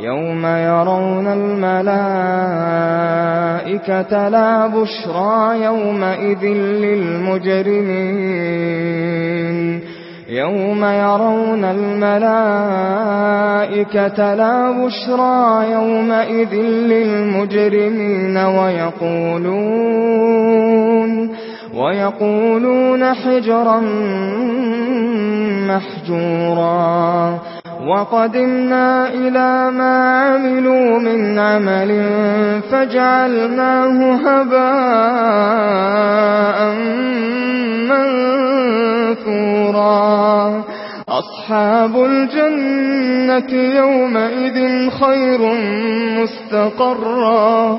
يَوْمَ يَرَوْنَ الْمَلَائِكَةَ لَا بُشْرَى يَوْمَئِذٍ لِلْمُجْرِمِينَ يَوْمَ يَرَوْنَ الْمَلَائِكَةَ لَا بُشْرَى يَوْمَئِذٍ لِلْمُجْرِمِينَ وَيَقُولُونَ وَيَقُولُونَ حِجْرًا مَحْجُورًا وَقَدِمْنَا إِلَى مَا عَمِلُوا مِنْ عَمَلٍ فَجَعَلْنَاهُ هَبَاءً مَنْثُورًا. أَصْحَابُ الْجَنَّةِ يَوْمَئِذٍ خَيْرٌ مُسْتَقَرًّا.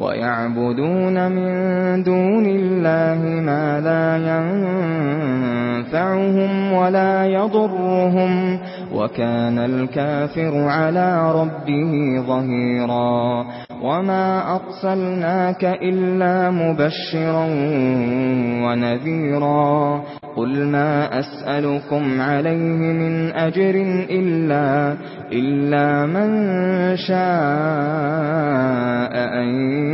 وَيَعْبُدُونَ مِن دُونِ اللَّهِ مَا لَا يَنفَعُهُمْ وَلَا يَضُرُّهُمْ وَكَانَ الْكَافِرُ عَلَى رَبِّهِ ظَهِيرًا وَمَا أَرْسَلْنَاكَ إِلَّا مُبَشِّرًا وَنَذِيرًا قُلْ مَا أَسْأَلُكُمْ عَلَيْهِ مِنْ أَجْرٍ إِلَّا إِلَّا مَنْ شَاءَ أَنْ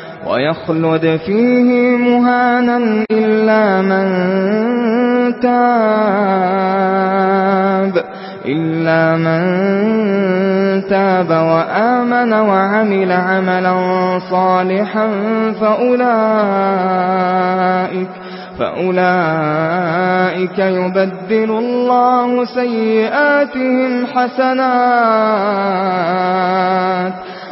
ويخلد فيه مهانا إلا من تاب إلا من تاب وآمن وعمل عملا صالحا فأولئك فأولئك يبدل الله سيئاتهم حسنات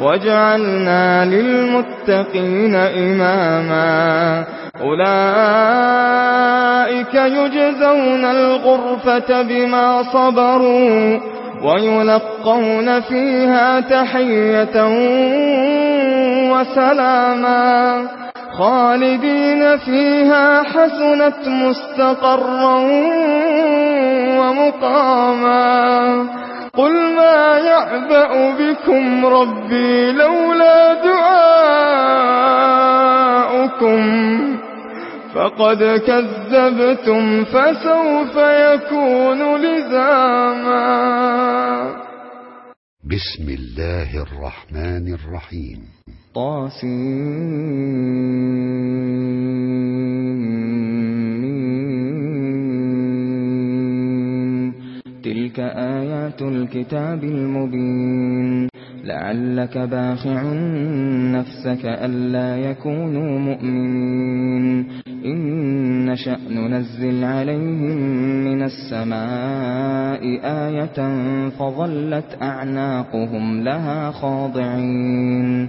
وَجَعَلْنَا لِلْمُتَّقِينَ إِمَامًا. أُولَئِكَ يُجْزَوْنَ الْغُرْفَةَ بِمَا صَبَرُوا وَيُلَقَّوْنَ فِيهَا تَحِيَّةً وَسَلَامًا. خَالِدِينَ فِيهَا حَسُنَتْ مُسْتَقَرًّا وَمُقَامًا. قل ما يعبأ بكم ربي لولا دعاؤكم فقد كذبتم فسوف يكون لزاما. بسم الله الرحمن الرحيم. طاسم تلك آية آيات الكتاب المبين. لعلك باخع نفسك ألا يكونوا مؤمنين. إن شأن ننزل عليهم من السماء آية فظلت أعناقهم لها خاضعين.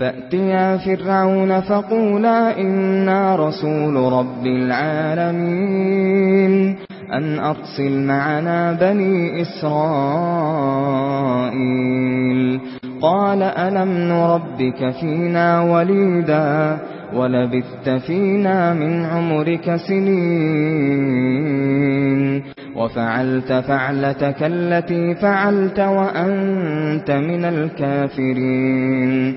فَأْتِيَا فِرْعَوْنَ فَقُولَا إِنَّا رَسُولُ رَبِّ الْعَالَمِينَ أَنْ أَرْسِلْ مَعَنَا بَنِي إِسْرَائِيلَ قَالَ أَلَمْ نُرَبِّكَ فِينَا وَلِيدًا وَلَبِثْتَ فِينَا مِنْ عُمُرِكَ سِنِينَ وَفَعَلْتَ فَعْلَتَكَ الَّتِي فَعَلْتَ وَأَنْتَ مِنَ الْكَافِرِينَ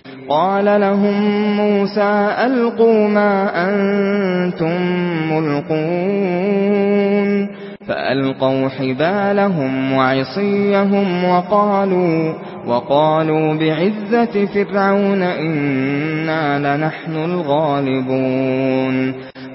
قال لهم موسى ألقوا ما أنتم ملقون. فألقوا حبالهم وعصيهم وقالوا وقالوا بعزة فرعون إنا لنحن الغالبون.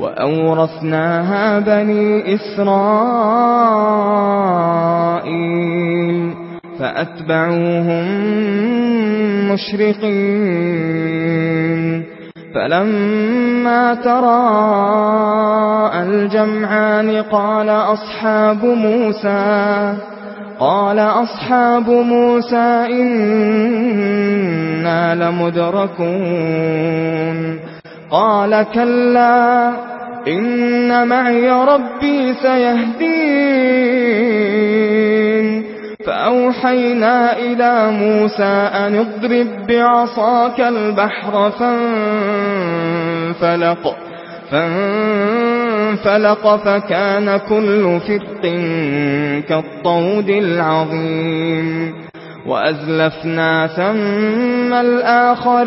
وأورثناها بني إسرائيل فأتبعوهم مشرقين فلما ترى الجمعان قال أصحاب موسى قال أصحاب موسى إنا لمدركون قال كلا إن معي ربي سيهدين. فأوحينا إلى موسى أن اضرب بعصاك البحر فانفلق فانفلق فكان كل فرق كالطود العظيم. وأزلفنا ثم الآخرين.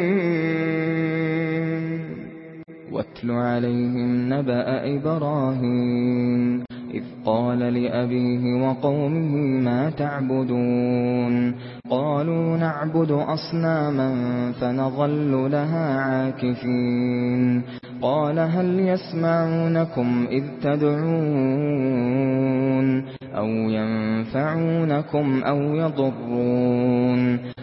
وَاتْلُ عَلَيْهِمْ نَبَأَ إِبْرَاهِيمَ إِذْ قَالَ لِأَبِيهِ وَقَوْمِهِ مَا تَعْبُدُونَ قَالُوا نَعْبُدُ أَصْنَامًا فَنَظَلُّ لَهَا عَاكِفِينَ قَالَ هَلْ يَسْمَعُونَكُمْ إِذْ تَدْعُونَ أَوْ يَنفَعُونَكُمْ أَوْ يَضُرُّونَ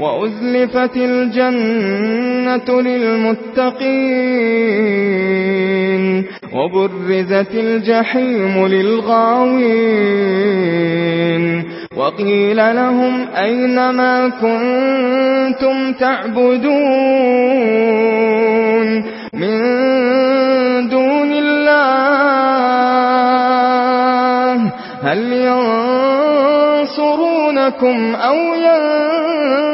وَأُزْلِفَتِ الْجَنَّةُ لِلْمُتَّقِينَ وَبُرِّزَتِ الْجَحِيمُ لِلْغَاوِينَ وَقِيلَ لَهُمْ أَيْنَ مَا كُنتُمْ تَعْبُدُونَ مِن دُونِ اللَّهِ هَلْ يَنصُرُونَكُمْ أَوْ يَنصُرُونَ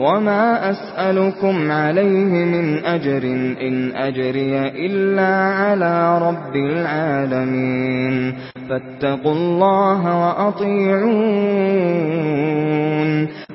وما أسألكم عليه من أجر إن أجري إلا على رب العالمين فاتقوا الله وأطيعون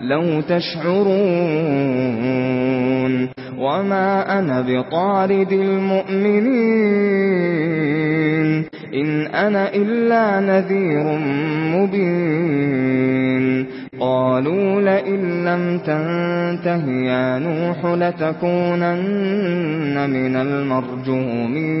لو تشعرون وما أنا بطارد المؤمنين إن أنا إلا نذير مبين قالوا لئن لم تنتهي يا نوح لتكونن من المرجومين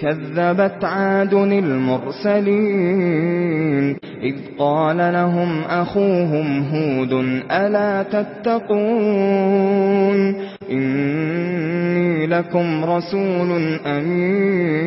كذبت عاد المرسلين إذ قال لهم أخوهم هود ألا تتقون إني لكم رسول أمين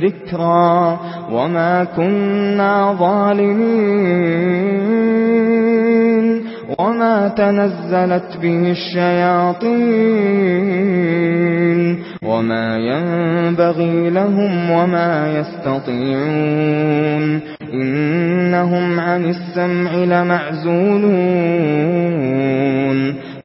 ذِكْرًا وَمَا كُنَّا ظَالِمِينَ وَمَا تَنَزَّلَتْ بِهِ الشَّيَاطِينُ وَمَا يَنبَغِي لَهُمْ وَمَا يَسْتَطِيعُونَ إِنَّهُمْ عَنِ السَّمْعِ لَمَعْزُولُونَ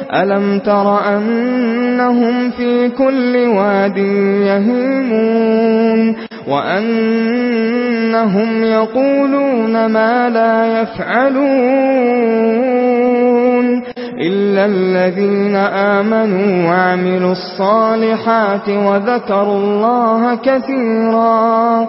أَلَمْ تَرَ أَنَّهُمْ فِي كُلِّ وَادٍ يَهِيمُونَ وَأَنَّهُمْ يَقُولُونَ مَا لَا يَفْعَلُونَ إِلَّا الَّذِينَ آمَنُوا وَعَمِلُوا الصَّالِحَاتِ وَذَكَرُوا اللَّهَ كَثِيرًا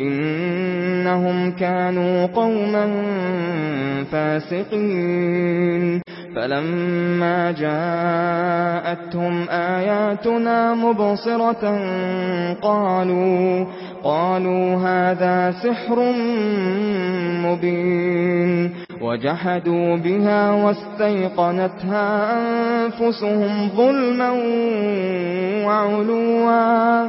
إنهم كانوا قوما فاسقين. فلما جاءتهم آياتنا مبصرة قالوا قالوا هذا سحر مبين. وجحدوا بها واستيقنتها أنفسهم ظلما وعلوا.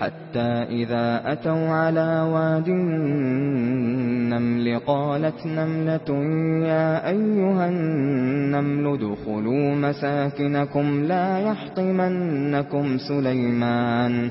حتى إذا أتوا على واد النمل قالت نملة يا أيها النمل دخلوا مساكنكم لا يحطمنكم سليمان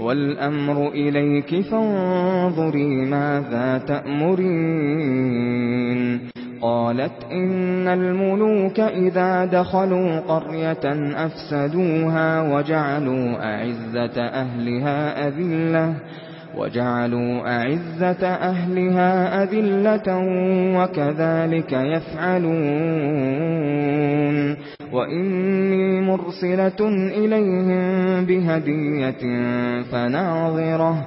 والأمر إليك فانظري ماذا تأمرين. قالت إن الملوك إذا دخلوا قرية أفسدوها وجعلوا أعزة أهلها أذلة. وَجَعَلُوا أَعِزَّةَ أَهْلِهَا أَذِلَّةً وَكَذَلِكَ يَفْعَلُونَ وَإِنِّي مُرْسِلَةٌ إِلَيْهِمْ بِهَدِيَّةٍ فَنَاظِرَةٌ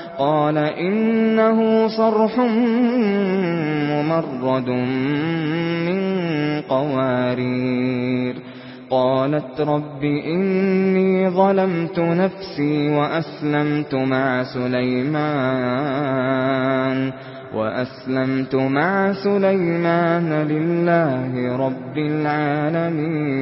قال إنه صرح ممرد من قوارير. قالت رب إني ظلمت نفسي وأسلمت مع سليمان. وأسلمت مع سليمان لله رب العالمين.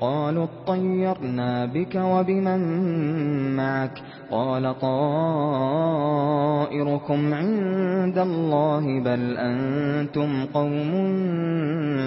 قالوا اطيرنا بك وبمن معك قال طائركم عند الله بل أنتم قوم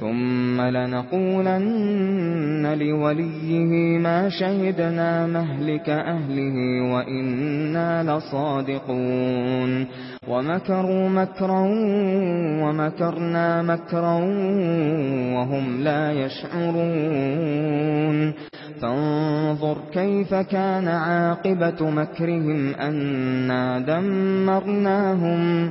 ثُمَّ لَنَقُولَنَّ لِوَلِيِّهِ مَا شَهِدْنَا مَهْلِكَ أَهْلِهِ وَإِنَّا لَصَادِقُونَ. وَمَكَرُوا مَكْرًا وَمَكَرْنَا مَكْرًا وَهُمْ لَا يَشْعُرُونَ. فَانظُرْ كَيْفَ كَانَ عَاقِبَةُ مَكْرِهِمْ أَنَّا دَمَّرْنَاهُمْ.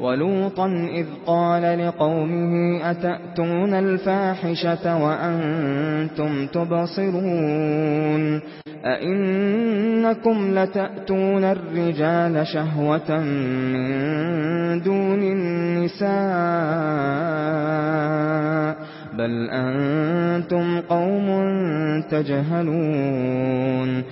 وَلُوطًا إِذْ قَالَ لِقَوْمِهِ أَتَأْتُونَ الْفَاحِشَةَ وَأَنْتُمْ تُبْصِرُونَ أَإِنَّكُمْ لَتَأْتُونَ الرِّجَالَ شَهْوَةً مِنْ دُونِ النِّسَاءِ بَلْ أَنْتُمْ قَوْمٌ تَجْهَلُونَ